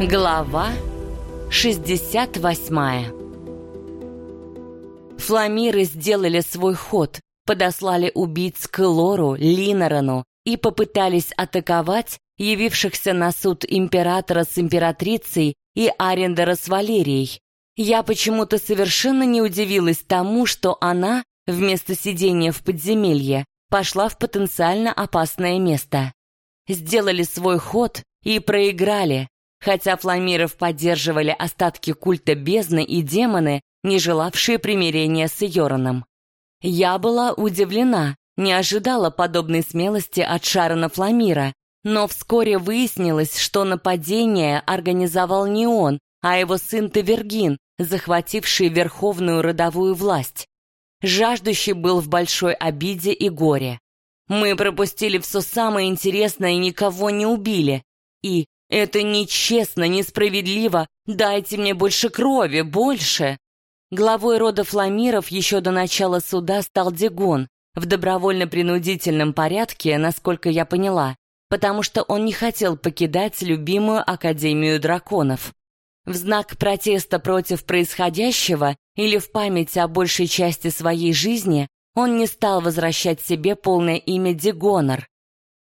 Глава 68 Фламиры сделали свой ход, подослали убийц к Лору, Линорану и попытались атаковать явившихся на суд императора с императрицей и Арендера с Валерией. Я почему-то совершенно не удивилась тому, что она, вместо сидения в подземелье, пошла в потенциально опасное место. Сделали свой ход и проиграли, хотя фламиров поддерживали остатки культа бездны и демоны, не желавшие примирения с Йораном. Я была удивлена, не ожидала подобной смелости от Шарона Фламира, но вскоре выяснилось, что нападение организовал не он, а его сын Тавергин, захвативший верховную родовую власть. Жаждущий был в большой обиде и горе. Мы пропустили все самое интересное и никого не убили. И это нечестно, несправедливо. Дайте мне больше крови, больше. Главой рода Фламиров еще до начала суда стал Дегон, в добровольно-принудительном порядке, насколько я поняла, потому что он не хотел покидать любимую Академию драконов. В знак протеста против происходящего или в память о большей части своей жизни он не стал возвращать себе полное имя Дегонор,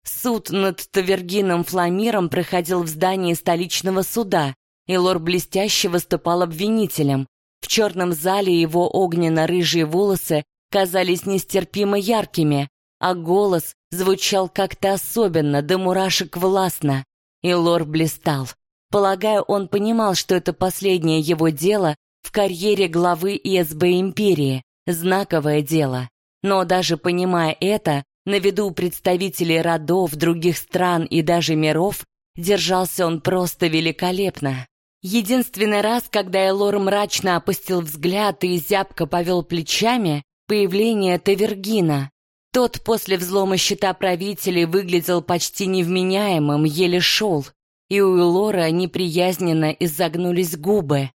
Суд над Тавергином Фламиром проходил в здании столичного суда, и лор блестяще выступал обвинителем. В черном зале его огненно-рыжие волосы казались нестерпимо яркими, а голос звучал как-то особенно, до мурашек властно. И лор блистал. Полагаю, он понимал, что это последнее его дело в карьере главы ИСБ Империи, знаковое дело. Но даже понимая это, на виду представителей родов других стран и даже миров держался он просто великолепно. Единственный раз, когда Элор мрачно опустил взгляд и зябко повел плечами, появление Тавергина. Тот после взлома щита правителей выглядел почти невменяемым, еле шел, и у Элора неприязненно изогнулись губы.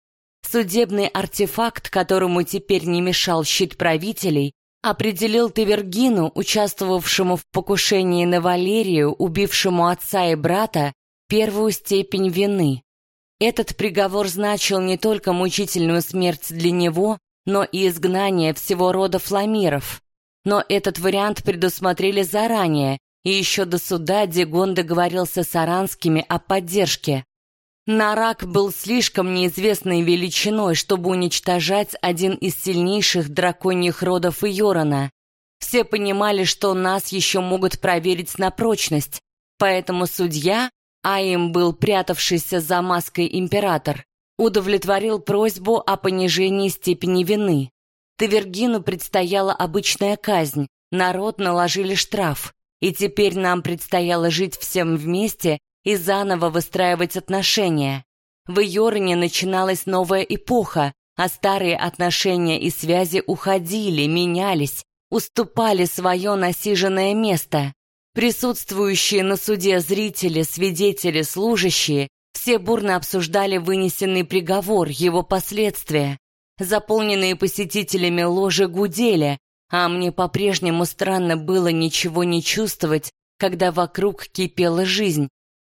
Судебный артефакт, которому теперь не мешал щит правителей, определил Тавергину, участвовавшему в покушении на Валерию, убившему отца и брата, первую степень вины. Этот приговор значил не только мучительную смерть для него, но и изгнание всего рода фламиров. Но этот вариант предусмотрели заранее, и еще до суда Дегон договорился с Аранскими о поддержке. Нарак был слишком неизвестной величиной, чтобы уничтожать один из сильнейших драконьих родов Иорона. Все понимали, что нас еще могут проверить на прочность, поэтому судья, а им был прятавшийся за маской император, удовлетворил просьбу о понижении степени вины. Тавергину предстояла обычная казнь, народ наложили штраф, и теперь нам предстояло жить всем вместе и заново выстраивать отношения. В Йорне начиналась новая эпоха, а старые отношения и связи уходили, менялись, уступали свое насиженное место. Присутствующие на суде зрители, свидетели, служащие все бурно обсуждали вынесенный приговор, его последствия. Заполненные посетителями ложи гудели, а мне по-прежнему странно было ничего не чувствовать, когда вокруг кипела жизнь,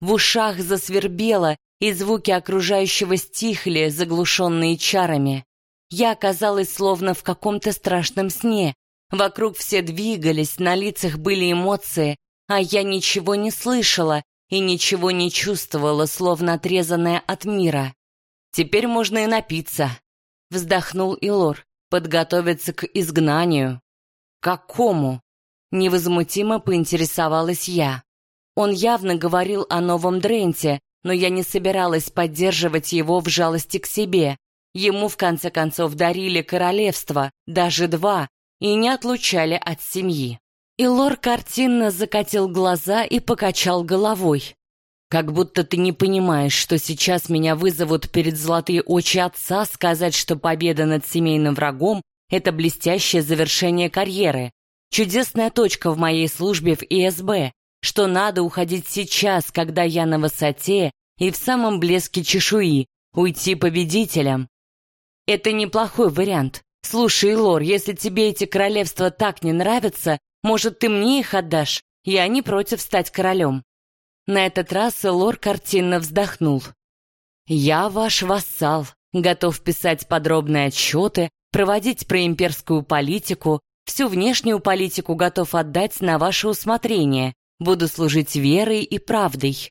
в ушах засвербело, и звуки окружающего стихли, заглушенные чарами. Я оказалась словно в каком-то страшном сне. Вокруг все двигались, на лицах были эмоции, а я ничего не слышала и ничего не чувствовала, словно отрезанная от мира. Теперь можно и напиться. Вздохнул Илор. Подготовиться к изгнанию. Какому? Невозмутимо поинтересовалась я. Он явно говорил о новом Дренте, но я не собиралась поддерживать его в жалости к себе. Ему, в конце концов, дарили королевство, даже два, и не отлучали от семьи. И Лор картинно закатил глаза и покачал головой. «Как будто ты не понимаешь, что сейчас меня вызовут перед золотые очи отца сказать, что победа над семейным врагом — это блестящее завершение карьеры, чудесная точка в моей службе в ИСБ, что надо уходить сейчас, когда я на высоте и в самом блеске чешуи, уйти победителем. Это неплохой вариант. Слушай, Лор, если тебе эти королевства так не нравятся, может, ты мне их отдашь? Я не против стать королем. На этот раз Лор картинно вздохнул. Я ваш вассал, готов писать подробные отчеты, проводить проимперскую политику, всю внешнюю политику готов отдать на ваше усмотрение, буду служить верой и правдой.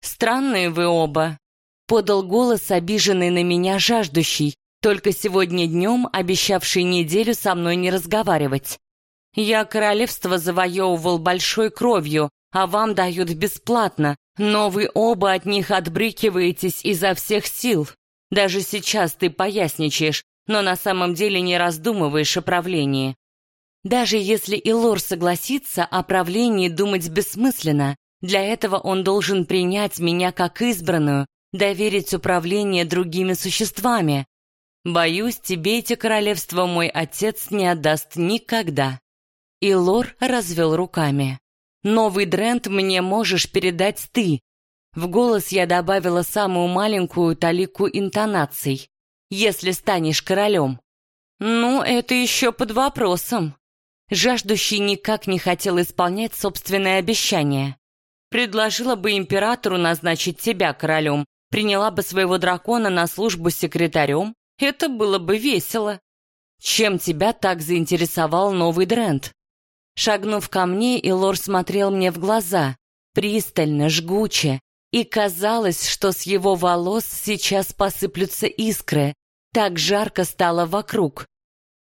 Странные вы оба, подал голос обиженный на меня жаждущий, только сегодня днем обещавший неделю со мной не разговаривать. Я королевство завоевывал большой кровью, а вам дают бесплатно, но вы оба от них отбрыкиваетесь изо всех сил. Даже сейчас ты поясничаешь, но на самом деле не раздумываешь о правлении. Даже если Илор согласится, о правлении думать бессмысленно. Для этого он должен принять меня как избранную, доверить управление другими существами. Боюсь, тебе эти королевства мой отец не отдаст никогда. И Лор развел руками. «Новый Дрент мне можешь передать ты». В голос я добавила самую маленькую талику интонаций. «Если станешь королем». «Ну, это еще под вопросом». Жаждущий никак не хотел исполнять собственное обещание. Предложила бы императору назначить тебя королем, приняла бы своего дракона на службу секретарем. Это было бы весело. Чем тебя так заинтересовал новый Дрент? Шагнув ко мне, Илор смотрел мне в глаза, пристально, жгуче, и казалось, что с его волос сейчас посыплются искры. Так жарко стало вокруг.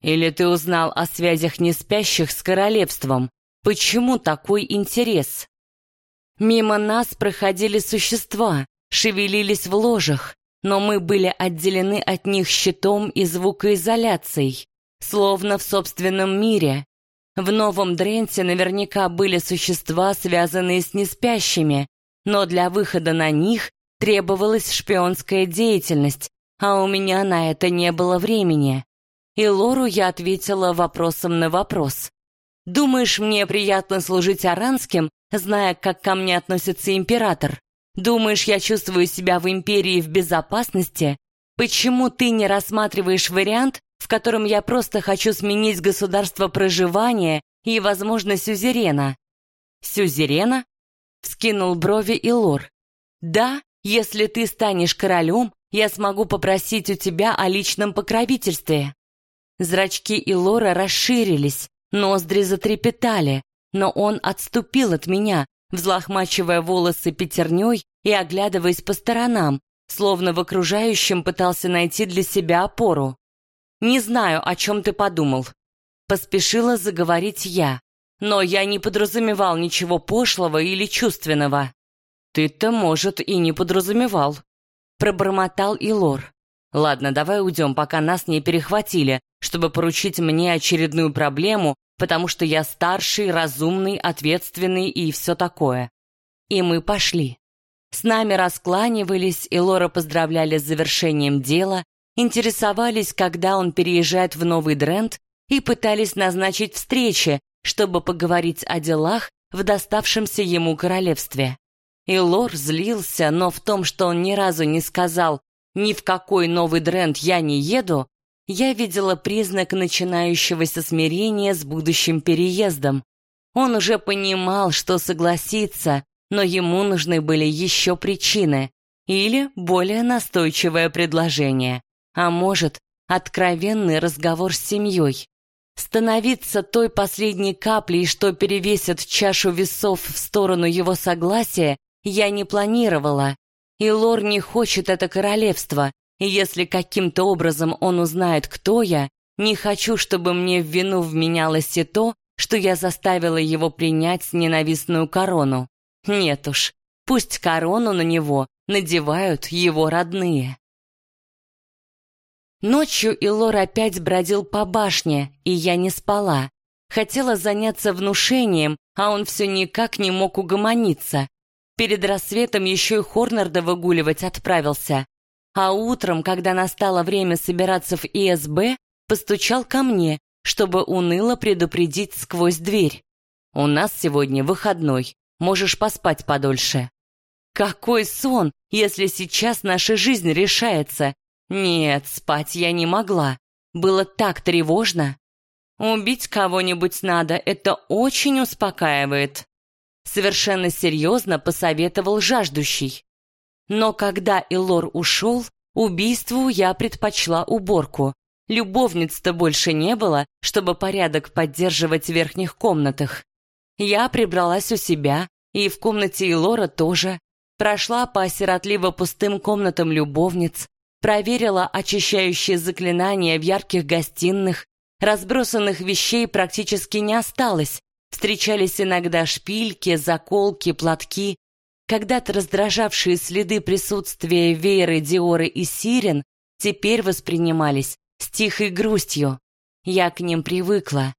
Или ты узнал о связях неспящих с королевством? Почему такой интерес? Мимо нас проходили существа, шевелились в ложах, но мы были отделены от них щитом и звукоизоляцией, словно в собственном мире, в Новом Дренте наверняка были существа, связанные с неспящими, но для выхода на них требовалась шпионская деятельность, а у меня на это не было времени. И Лору я ответила вопросом на вопрос. «Думаешь, мне приятно служить аранским, зная, как ко мне относится император? Думаешь, я чувствую себя в империи в безопасности? Почему ты не рассматриваешь вариант, в котором я просто хочу сменить государство проживания и, возможно, сюзерена. Сюзерена? Вскинул брови и лор. Да, если ты станешь королем, я смогу попросить у тебя о личном покровительстве. Зрачки Илора расширились, ноздри затрепетали, но он отступил от меня, взлохмачивая волосы пятерней и оглядываясь по сторонам, словно в окружающем пытался найти для себя опору. «Не знаю, о чем ты подумал». Поспешила заговорить я, но я не подразумевал ничего пошлого или чувственного. «Ты-то, может, и не подразумевал», — пробормотал Илор. «Ладно, давай уйдем, пока нас не перехватили, чтобы поручить мне очередную проблему, потому что я старший, разумный, ответственный и все такое». И мы пошли. С нами раскланивались, и Лора поздравляли с завершением дела, интересовались, когда он переезжает в Новый Дрент, и пытались назначить встречи, чтобы поговорить о делах в доставшемся ему королевстве. И Лор злился, но в том, что он ни разу не сказал «ни в какой Новый Дрент я не еду», я видела признак начинающегося смирения с будущим переездом. Он уже понимал, что согласится, но ему нужны были еще причины или более настойчивое предложение а может, откровенный разговор с семьей. Становиться той последней каплей, что перевесит чашу весов в сторону его согласия, я не планировала. И Лор не хочет это королевство, и если каким-то образом он узнает, кто я, не хочу, чтобы мне в вину вменялось и то, что я заставила его принять ненавистную корону. Нет уж, пусть корону на него надевают его родные. Ночью Илор опять бродил по башне, и я не спала. Хотела заняться внушением, а он все никак не мог угомониться. Перед рассветом еще и Хорнарда выгуливать отправился. А утром, когда настало время собираться в ИСБ, постучал ко мне, чтобы уныло предупредить сквозь дверь. «У нас сегодня выходной, можешь поспать подольше». Какой сон, если сейчас наша жизнь решается, нет, спать я не могла. Было так тревожно. Убить кого-нибудь надо, это очень успокаивает. Совершенно серьезно посоветовал жаждущий. Но когда Илор ушел, убийству я предпочла уборку. Любовниц-то больше не было, чтобы порядок поддерживать в верхних комнатах. Я прибралась у себя, и в комнате Илора тоже. Прошла по сиротливо пустым комнатам любовниц, проверила очищающие заклинания в ярких гостиных, разбросанных вещей практически не осталось, встречались иногда шпильки, заколки, платки. Когда-то раздражавшие следы присутствия Вейры, Диоры и Сирен теперь воспринимались с тихой грустью. Я к ним привыкла.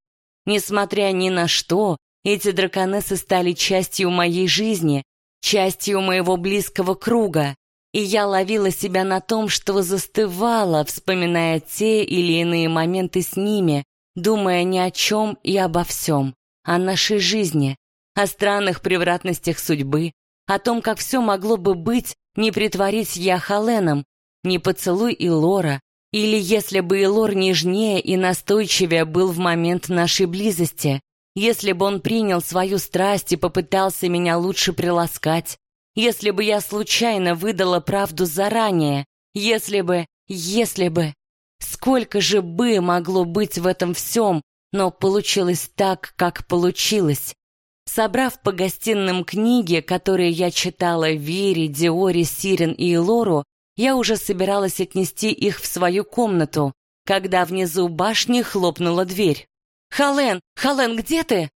Несмотря ни на что, эти драконессы стали частью моей жизни, частью моего близкого круга, и я ловила себя на том, что застывала, вспоминая те или иные моменты с ними, думая ни о чем и обо всем, о нашей жизни, о странных превратностях судьбы, о том, как все могло бы быть, не притворить я Халеном, не поцелуй и Лора, или если бы Илор нежнее и настойчивее был в момент нашей близости, если бы он принял свою страсть и попытался меня лучше приласкать, если бы я случайно выдала правду заранее, если бы, если бы... Сколько же бы могло быть в этом всем, но получилось так, как получилось. Собрав по гостиным книги, которые я читала Вере, Диоре, Сирен и Лору, я уже собиралась отнести их в свою комнату, когда внизу башни хлопнула дверь. «Хален! Хален, где ты?»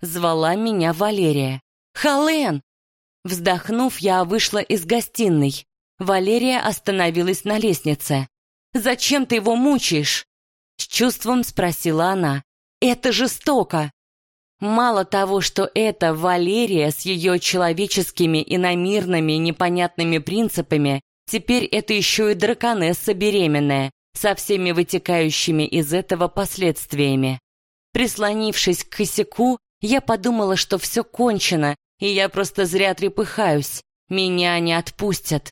Звала меня Валерия. «Хален!» Вздохнув, я вышла из гостиной. Валерия остановилась на лестнице. «Зачем ты его мучаешь?» С чувством спросила она. «Это жестоко!» Мало того, что это Валерия с ее человеческими иномирными непонятными принципами, Теперь это еще и драконесса беременная, со всеми вытекающими из этого последствиями. Прислонившись к косяку, я подумала, что все кончено, и я просто зря трепыхаюсь. Меня не отпустят.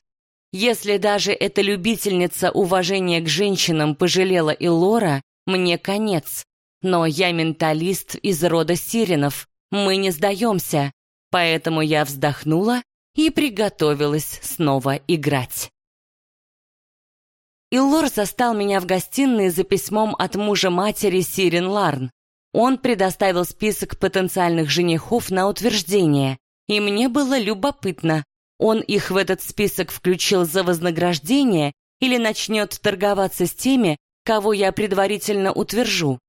Если даже эта любительница уважения к женщинам пожалела и Лора, мне конец. Но я менталист из рода сиренов. Мы не сдаемся. Поэтому я вздохнула и приготовилась снова играть. Иллор застал меня в гостиной за письмом от мужа матери Сирин Ларн. Он предоставил список потенциальных женихов на утверждение, и мне было любопытно, он их в этот список включил за вознаграждение или начнет торговаться с теми, кого я предварительно утвержу.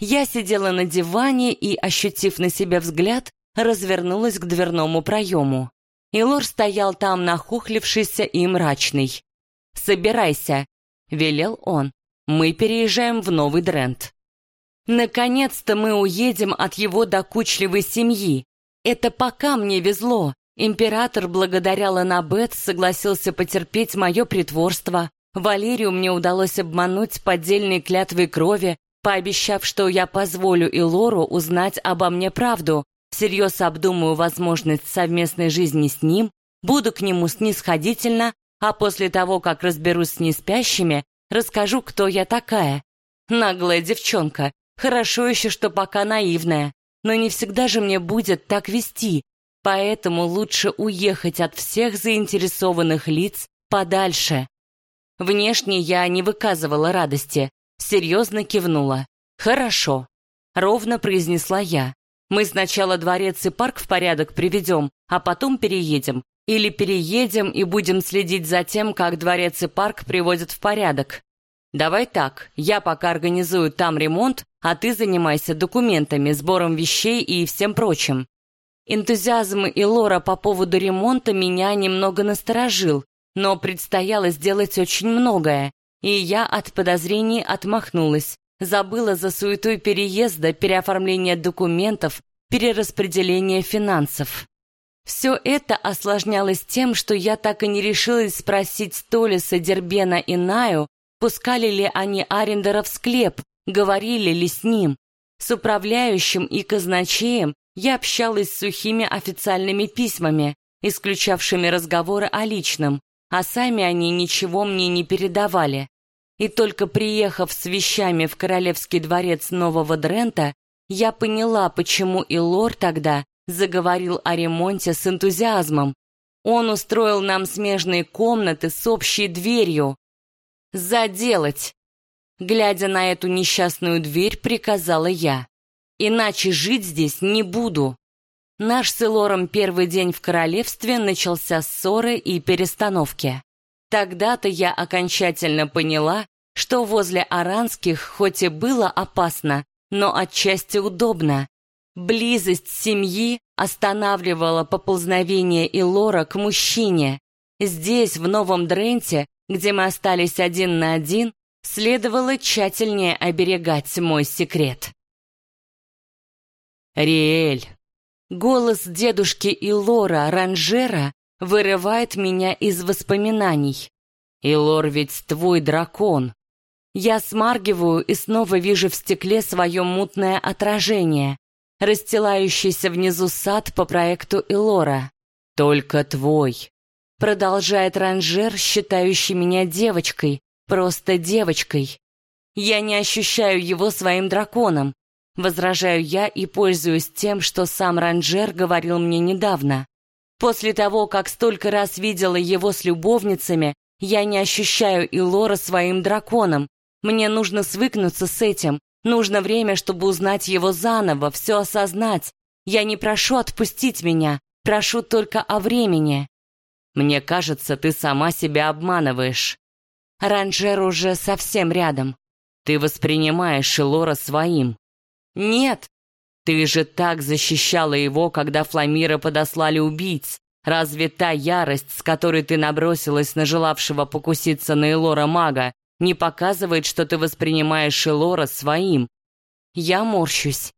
Я сидела на диване и, ощутив на себя взгляд, развернулась к дверному проему. Илор стоял там нахохлившийся и мрачный. «Собирайся», — велел он. «Мы переезжаем в Новый Дрент». Наконец-то мы уедем от его докучливой семьи. Это пока мне везло. Император благодаря Ланабет согласился потерпеть мое притворство. Валерию мне удалось обмануть поддельной клятвой крови, пообещав, что я позволю Илору узнать обо мне правду, всерьез обдумаю возможность совместной жизни с ним, буду к нему снисходительно, а после того, как разберусь с неспящими, расскажу, кто я такая. Наглая девчонка, хорошо еще, что пока наивная, но не всегда же мне будет так вести, поэтому лучше уехать от всех заинтересованных лиц подальше. Внешне я не выказывала радости, серьезно кивнула. «Хорошо», — ровно произнесла я. Мы сначала дворец и парк в порядок приведем, а потом переедем. Или переедем и будем следить за тем, как дворец и парк приводят в порядок. Давай так, я пока организую там ремонт, а ты занимайся документами, сбором вещей и всем прочим. Энтузиазм и Лора по поводу ремонта меня немного насторожил, но предстояло сделать очень многое, и я от подозрений отмахнулась, Забыла за суетой переезда, переоформления документов, перераспределения финансов. Все это осложнялось тем, что я так и не решилась спросить Толиса, Дербена и Наю, пускали ли они Арендера в склеп, говорили ли с ним. С управляющим и казначеем я общалась с сухими официальными письмами, исключавшими разговоры о личном, а сами они ничего мне не передавали. И только приехав с вещами в королевский дворец Нового Дрента, я поняла, почему и Лор тогда заговорил о ремонте с энтузиазмом. Он устроил нам смежные комнаты с общей дверью. Заделать. Глядя на эту несчастную дверь, приказала я. Иначе жить здесь не буду. Наш с Элором первый день в королевстве начался с ссоры и перестановки. Тогда-то я окончательно поняла, что возле Аранских хоть и было опасно, но отчасти удобно. Близость семьи останавливала поползновение Илора к мужчине. Здесь, в Новом Дренте, где мы остались один на один, следовало тщательнее оберегать мой секрет. Риэль. Голос дедушки Илора Ранжера вырывает меня из воспоминаний. Илор ведь твой дракон. Я смаргиваю и снова вижу в стекле свое мутное отражение, расстилающийся внизу сад по проекту Илора. Только твой. Продолжает Ранжер, считающий меня девочкой, просто девочкой. Я не ощущаю его своим драконом. Возражаю я и пользуюсь тем, что сам Ранжер говорил мне недавно. После того, как столько раз видела его с любовницами, я не ощущаю Илора своим драконом. Мне нужно свыкнуться с этим. Нужно время, чтобы узнать его заново, все осознать. Я не прошу отпустить меня, прошу только о времени. Мне кажется, ты сама себя обманываешь. Ранжер уже совсем рядом. Ты воспринимаешь Шелора своим. Нет, ты же так защищала его, когда Фламира подослали убийц. Разве та ярость, с которой ты набросилась на желавшего покуситься на Элора мага, не показывает, что ты воспринимаешь Элора своим? Я морщусь.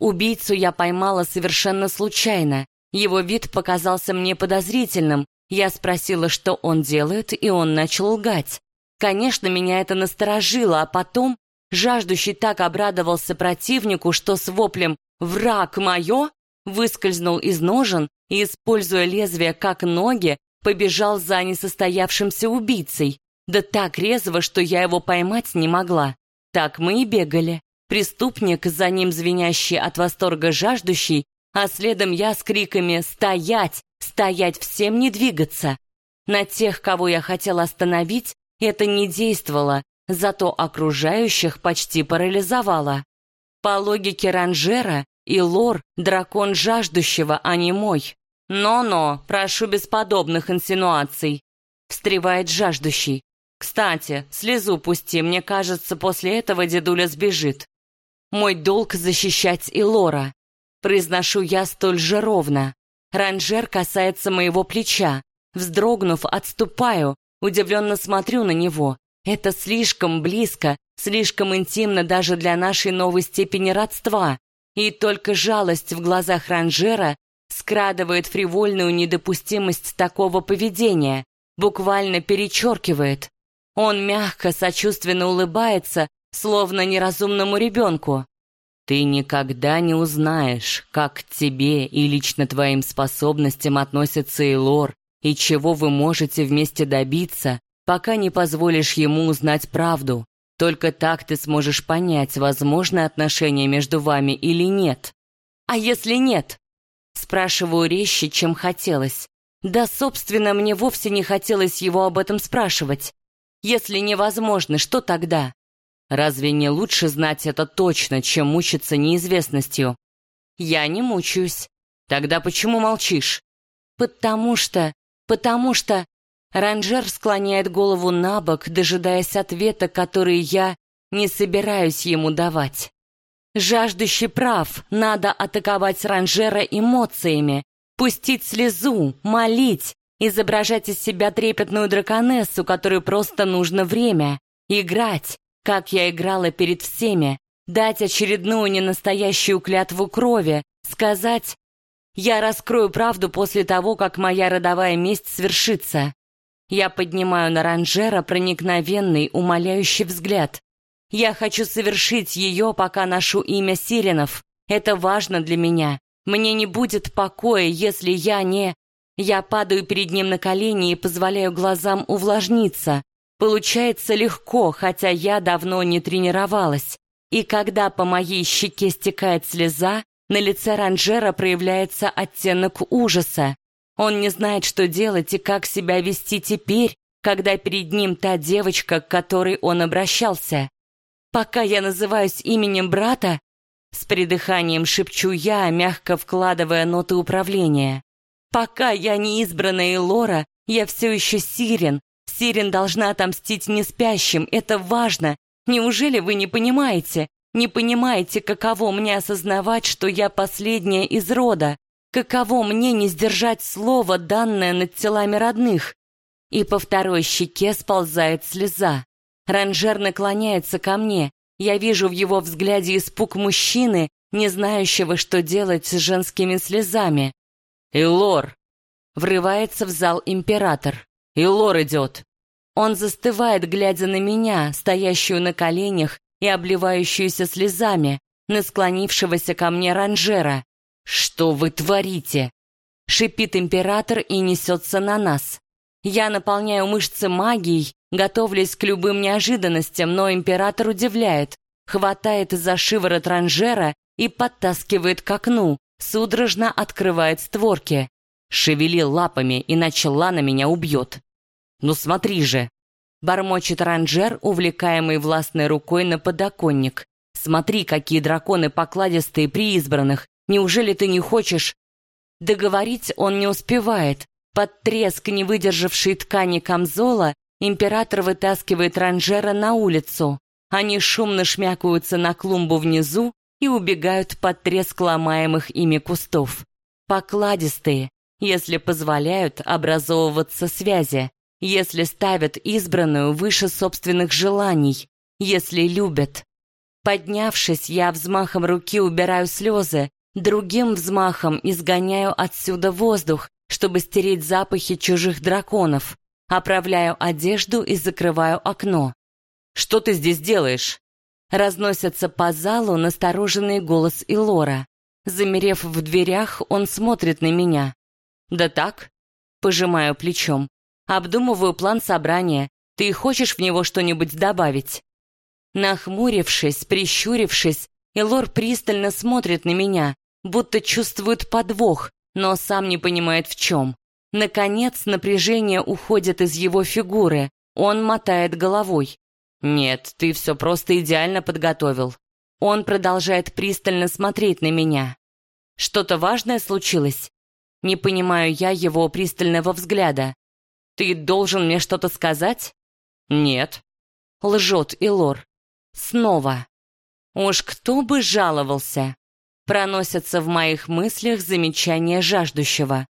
Убийцу я поймала совершенно случайно. Его вид показался мне подозрительным. Я спросила, что он делает, и он начал лгать. Конечно, меня это насторожило, а потом Жаждущий так обрадовался противнику, что с воплем «Враг мое!» выскользнул из ножен и, используя лезвие как ноги, побежал за несостоявшимся убийцей. Да так резво, что я его поймать не могла. Так мы и бегали. Преступник, за ним звенящий от восторга жаждущий, а следом я с криками «Стоять! Стоять! Всем не двигаться!» На тех, кого я хотела остановить, это не действовало, зато окружающих почти парализовало. По логике Ранжера, и лор — дракон жаждущего, а не мой. «Но-но, прошу без подобных инсинуаций», — встревает жаждущий. «Кстати, слезу пусти, мне кажется, после этого дедуля сбежит. Мой долг защищать и Лора. Произношу я столь же ровно. Ранжер касается моего плеча. Вздрогнув, отступаю, удивленно смотрю на него. Это слишком близко, слишком интимно даже для нашей новой степени родства. И только жалость в глазах Ранжера скрадывает фривольную недопустимость такого поведения, буквально перечеркивает. Он мягко, сочувственно улыбается, словно неразумному ребенку. Ты никогда не узнаешь, как к тебе и лично твоим способностям относится Эйлор, и чего вы можете вместе добиться, пока не позволишь ему узнать правду. Только так ты сможешь понять, возможно отношения между вами или нет. А если нет? Спрашиваю резче, чем хотелось. Да, собственно, мне вовсе не хотелось его об этом спрашивать. Если невозможно, что тогда? Разве не лучше знать это точно, чем мучиться неизвестностью? Я не мучаюсь. Тогда почему молчишь? Потому что... Потому что... Ранжер склоняет голову на бок, дожидаясь ответа, который я не собираюсь ему давать. Жаждущий прав, надо атаковать Ранжера эмоциями, пустить слезу, молить, изображать из себя трепетную драконессу, которой просто нужно время, играть, как я играла перед всеми, дать очередную ненастоящую клятву крови, сказать «Я раскрою правду после того, как моя родовая месть свершится». Я поднимаю на ранжера проникновенный, умоляющий взгляд. Я хочу совершить ее, пока ношу имя Сиренов. Это важно для меня. Мне не будет покоя, если я не... Я падаю перед ним на колени и позволяю глазам увлажниться. Получается легко, хотя я давно не тренировалась. И когда по моей щеке стекает слеза, на лице ранжера проявляется оттенок ужаса. Он не знает, что делать и как себя вести теперь, когда перед ним та девочка, к которой он обращался. Пока я называюсь именем брата, с придыханием шепчу я, мягко вкладывая ноты управления. Пока я не избранная Лора, я все еще Сирен. Сирен должна отомстить неспящим, это важно. Неужели вы не понимаете? Не понимаете, каково мне осознавать, что я последняя из рода? Каково мне не сдержать слово, данное над телами родных? И по второй щеке сползает слеза. Ранжер наклоняется ко мне. Я вижу в его взгляде испуг мужчины, не знающего, что делать с женскими слезами. «Илор!» Врывается в зал император. «Илор идет!» Он застывает, глядя на меня, стоящую на коленях и обливающуюся слезами, на склонившегося ко мне ранжера. «Что вы творите?» Шипит император и несется на нас. Я наполняю мышцы магией, готовлюсь к любым неожиданностям, но император удивляет, хватает за шиворот ранжера и подтаскивает к окну, судорожно открывает створки. Шевели лапами, иначе Лана меня убьет. «Ну смотри же!» Бормочет ранжер, увлекаемый властной рукой на подоконник. «Смотри, какие драконы покладистые при избранных! Неужели ты не хочешь...» Договорить он не успевает. Под треск не выдержавшей ткани камзола император вытаскивает ранжера на улицу. Они шумно шмякаются на клумбу внизу и убегают под треск ломаемых ими кустов. Покладистые, если позволяют образовываться связи, если ставят избранную выше собственных желаний, если любят. Поднявшись, я взмахом руки убираю слезы, другим взмахом изгоняю отсюда воздух, чтобы стереть запахи чужих драконов, оправляю одежду и закрываю окно. «Что ты здесь делаешь?» Разносится по залу настороженный голос Илора. Замерев в дверях, он смотрит на меня. «Да так?» Пожимаю плечом. «Обдумываю план собрания. Ты хочешь в него что-нибудь добавить?» Нахмурившись, прищурившись, Илор пристально смотрит на меня, будто чувствует подвох, но сам не понимает в чем. Наконец напряжение уходит из его фигуры. Он мотает головой. «Нет, ты все просто идеально подготовил». Он продолжает пристально смотреть на меня. «Что-то важное случилось?» Не понимаю я его пристального взгляда. «Ты должен мне что-то сказать?» «Нет». Лжет Илор. Снова. Уж кто бы жаловался. Проносятся в моих мыслях замечания жаждущего.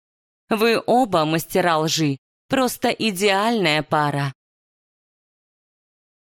Вы оба мастера лжи, просто идеальная пара.